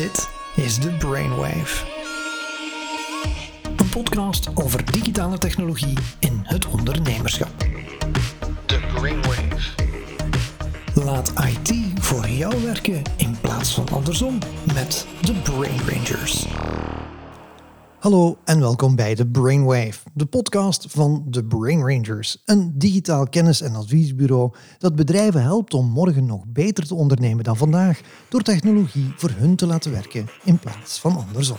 Dit is de Brainwave. Een podcast over digitale technologie in het ondernemerschap. De Brainwave. Laat IT voor jou werken in plaats van andersom met de Brain Rangers. Hallo en welkom bij de Brainwave, de podcast van de Brain Rangers, een digitaal kennis- en adviesbureau dat bedrijven helpt om morgen nog beter te ondernemen dan vandaag door technologie voor hun te laten werken in plaats van andersom.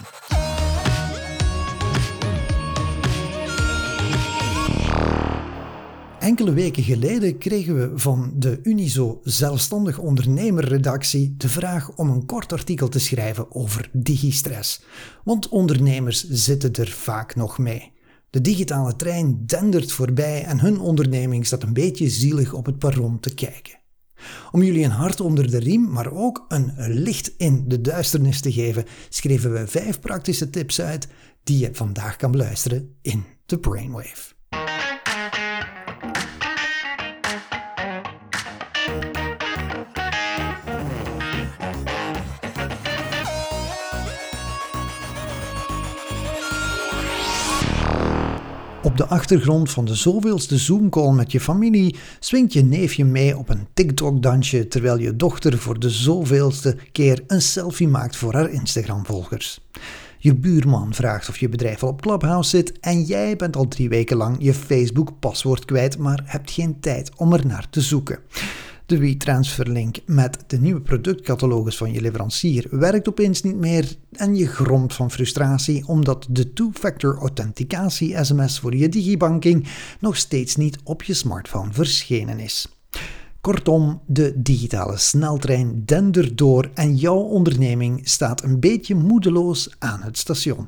Enkele weken geleden kregen we van de Unizo Zelfstandig Ondernemer redactie de vraag om een kort artikel te schrijven over digistress. Want ondernemers zitten er vaak nog mee. De digitale trein dendert voorbij en hun onderneming staat een beetje zielig op het perron te kijken. Om jullie een hart onder de riem, maar ook een licht in de duisternis te geven, schreven we vijf praktische tips uit die je vandaag kan beluisteren in de Brainwave. Op de achtergrond van de zoveelste Zoom-call met je familie swingt je neefje mee op een TikTok-dansje terwijl je dochter voor de zoveelste keer een selfie maakt voor haar Instagram-volgers. Je buurman vraagt of je bedrijf op Clubhouse zit en jij bent al drie weken lang je Facebook-paswoord kwijt, maar hebt geen tijd om er naar te zoeken. De WeTransfer-link met de nieuwe productcatalogus van je leverancier werkt opeens niet meer en je gromt van frustratie omdat de two-factor authenticatie-sms voor je digibanking nog steeds niet op je smartphone verschenen is. Kortom, de digitale sneltrein dendert door en jouw onderneming staat een beetje moedeloos aan het station.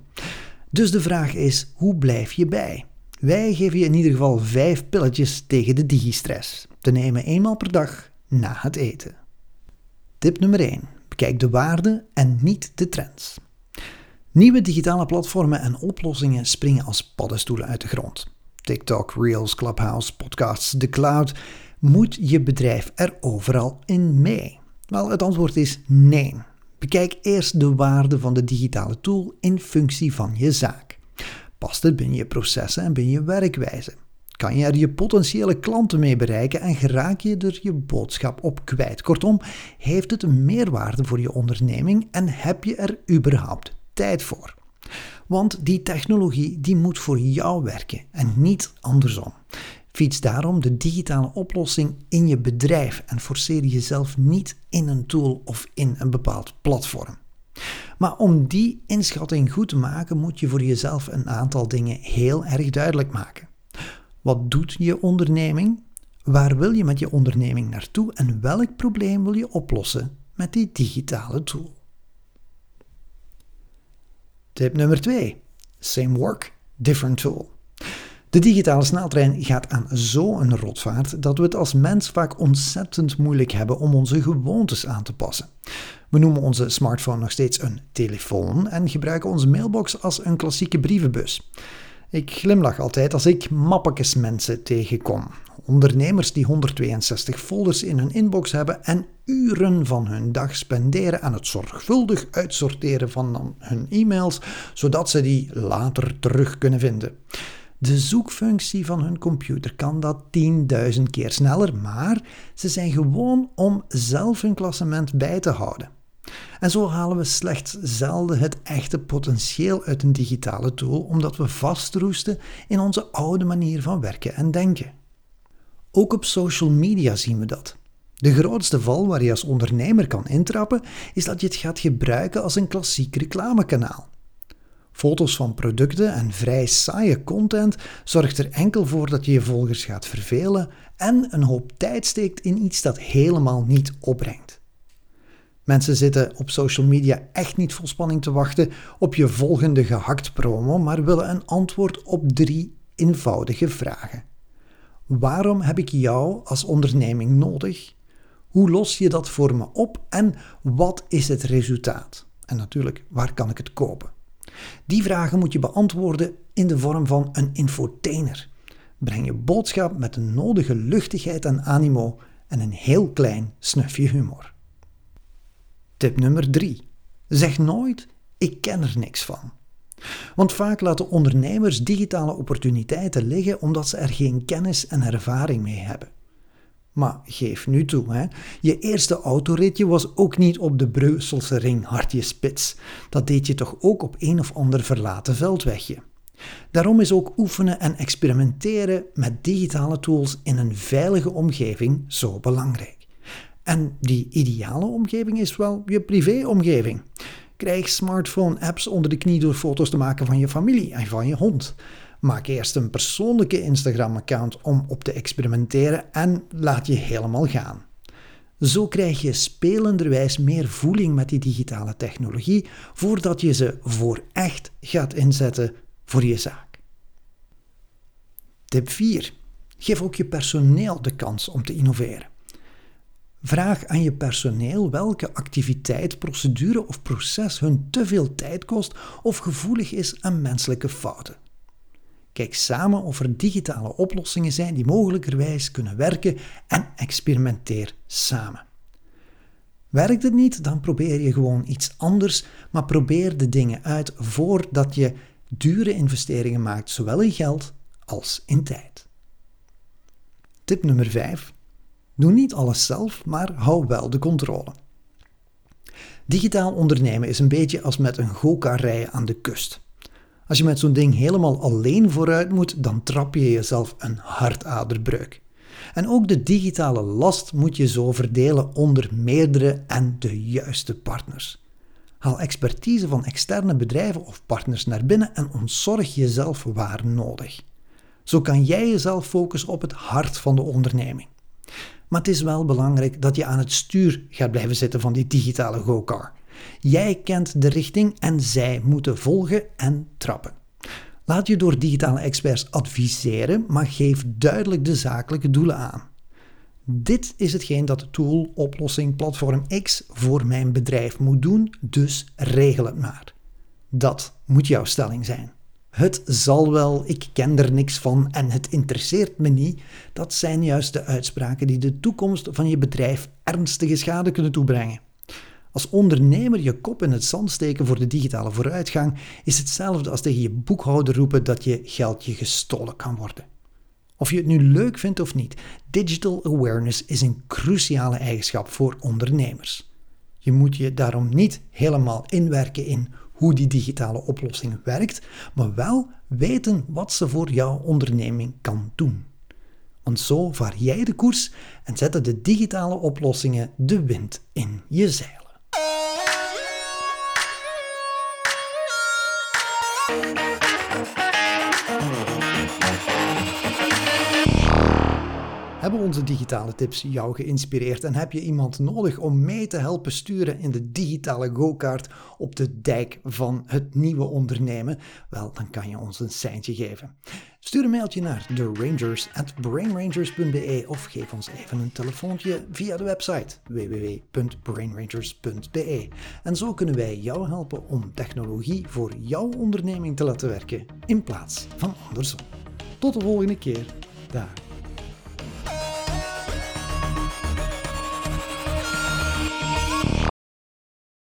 Dus de vraag is: hoe blijf je bij? Wij geven je in ieder geval vijf pilletjes tegen de digistress. Te nemen eenmaal per dag na het eten. Tip nummer 1. Bekijk de waarden en niet de trends. Nieuwe digitale platformen en oplossingen springen als paddenstoelen uit de grond. TikTok, Reels, Clubhouse, podcasts, de cloud. Moet je bedrijf er overal in mee? Wel, het antwoord is nee. Bekijk eerst de waarde van de digitale tool in functie van je zaak. Past het binnen je processen en binnen je werkwijze? Kan je er je potentiële klanten mee bereiken en geraak je er je boodschap op kwijt. Kortom, heeft het een meerwaarde voor je onderneming en heb je er überhaupt tijd voor? Want die technologie die moet voor jou werken en niet andersom. Fiets daarom de digitale oplossing in je bedrijf en forceer jezelf niet in een tool of in een bepaald platform. Maar om die inschatting goed te maken, moet je voor jezelf een aantal dingen heel erg duidelijk maken. Wat doet je onderneming? Waar wil je met je onderneming naartoe en welk probleem wil je oplossen met die digitale tool? Tip nummer 2. Same work, different tool. De digitale sneltrein gaat aan zo'n rotvaart dat we het als mens vaak ontzettend moeilijk hebben om onze gewoontes aan te passen. We noemen onze smartphone nog steeds een telefoon en gebruiken onze mailbox als een klassieke brievenbus. Ik glimlach altijd als ik mappetjes mensen tegenkom. Ondernemers die 162 folders in hun inbox hebben en uren van hun dag spenderen aan het zorgvuldig uitsorteren van hun e-mails, zodat ze die later terug kunnen vinden. De zoekfunctie van hun computer kan dat 10.000 keer sneller, maar ze zijn gewoon om zelf hun klassement bij te houden. En zo halen we slechts zelden het echte potentieel uit een digitale tool, omdat we vastroesten in onze oude manier van werken en denken. Ook op social media zien we dat. De grootste val waar je als ondernemer kan intrappen, is dat je het gaat gebruiken als een klassiek reclamekanaal. Foto's van producten en vrij saaie content zorgt er enkel voor dat je je volgers gaat vervelen en een hoop tijd steekt in iets dat helemaal niet opbrengt. Mensen zitten op social media echt niet vol spanning te wachten op je volgende gehakt promo, maar willen een antwoord op drie eenvoudige vragen. Waarom heb ik jou als onderneming nodig? Hoe los je dat voor me op en wat is het resultaat? En natuurlijk, waar kan ik het kopen? Die vragen moet je beantwoorden in de vorm van een infotainer. Breng je boodschap met de nodige luchtigheid en animo en een heel klein snufje humor. Tip nummer 3. Zeg nooit: ik ken er niks van. Want vaak laten ondernemers digitale opportuniteiten liggen omdat ze er geen kennis en ervaring mee hebben. Maar geef nu toe, hè. je eerste autoritje was ook niet op de Brusselse ring hartje spits. Dat deed je toch ook op een of ander verlaten veldwegje. Daarom is ook oefenen en experimenteren met digitale tools in een veilige omgeving zo belangrijk. En die ideale omgeving is wel je privéomgeving. Krijg smartphone-apps onder de knie door foto's te maken van je familie en van je hond. Maak eerst een persoonlijke Instagram-account om op te experimenteren en laat je helemaal gaan. Zo krijg je spelenderwijs meer voeling met die digitale technologie voordat je ze voor echt gaat inzetten voor je zaak. Tip 4. Geef ook je personeel de kans om te innoveren. Vraag aan je personeel welke activiteit, procedure of proces hun te veel tijd kost of gevoelig is aan menselijke fouten. Kijk samen of er digitale oplossingen zijn die mogelijkerwijs kunnen werken en experimenteer samen. Werkt het niet, dan probeer je gewoon iets anders, maar probeer de dingen uit voordat je dure investeringen maakt, zowel in geld als in tijd. Tip nummer 5. Doe niet alles zelf, maar hou wel de controle. Digitaal ondernemen is een beetje als met een go-kart rijden aan de kust. Als je met zo'n ding helemaal alleen vooruit moet, dan trap je jezelf een hartaderbreuk. En ook de digitale last moet je zo verdelen onder meerdere en de juiste partners. Haal expertise van externe bedrijven of partners naar binnen en ontzorg jezelf waar nodig. Zo kan jij jezelf focussen op het hart van de onderneming. Maar het is wel belangrijk dat je aan het stuur gaat blijven zitten van die digitale go-car. Jij kent de richting en zij moeten volgen en trappen. Laat je door digitale experts adviseren, maar geef duidelijk de zakelijke doelen aan. Dit is hetgeen dat tool, oplossing, platform X voor mijn bedrijf moet doen, dus regel het maar. Dat moet jouw stelling zijn. Het zal wel, ik ken er niks van en het interesseert me niet. Dat zijn juist de uitspraken die de toekomst van je bedrijf ernstige schade kunnen toebrengen. Als ondernemer je kop in het zand steken voor de digitale vooruitgang is hetzelfde als tegen je boekhouder roepen dat je geld je gestolen kan worden. Of je het nu leuk vindt of niet, digital awareness is een cruciale eigenschap voor ondernemers. Je moet je daarom niet helemaal inwerken in hoe die digitale oplossing werkt, maar wel weten wat ze voor jouw onderneming kan doen. Want zo vaar jij de koers en zetten de digitale oplossingen de wind in je zeilen. Hebben onze digitale tips jou geïnspireerd en heb je iemand nodig om mee te helpen sturen in de digitale go-kart op de dijk van het nieuwe ondernemen? Wel, dan kan je ons een seintje geven. Stuur een mailtje naar therangers@brainrangers.be of geef ons even een telefoontje via de website www.brainrangers.be. En zo kunnen wij jou helpen om technologie voor jouw onderneming te laten werken in plaats van andersom. Tot de volgende keer. Daar.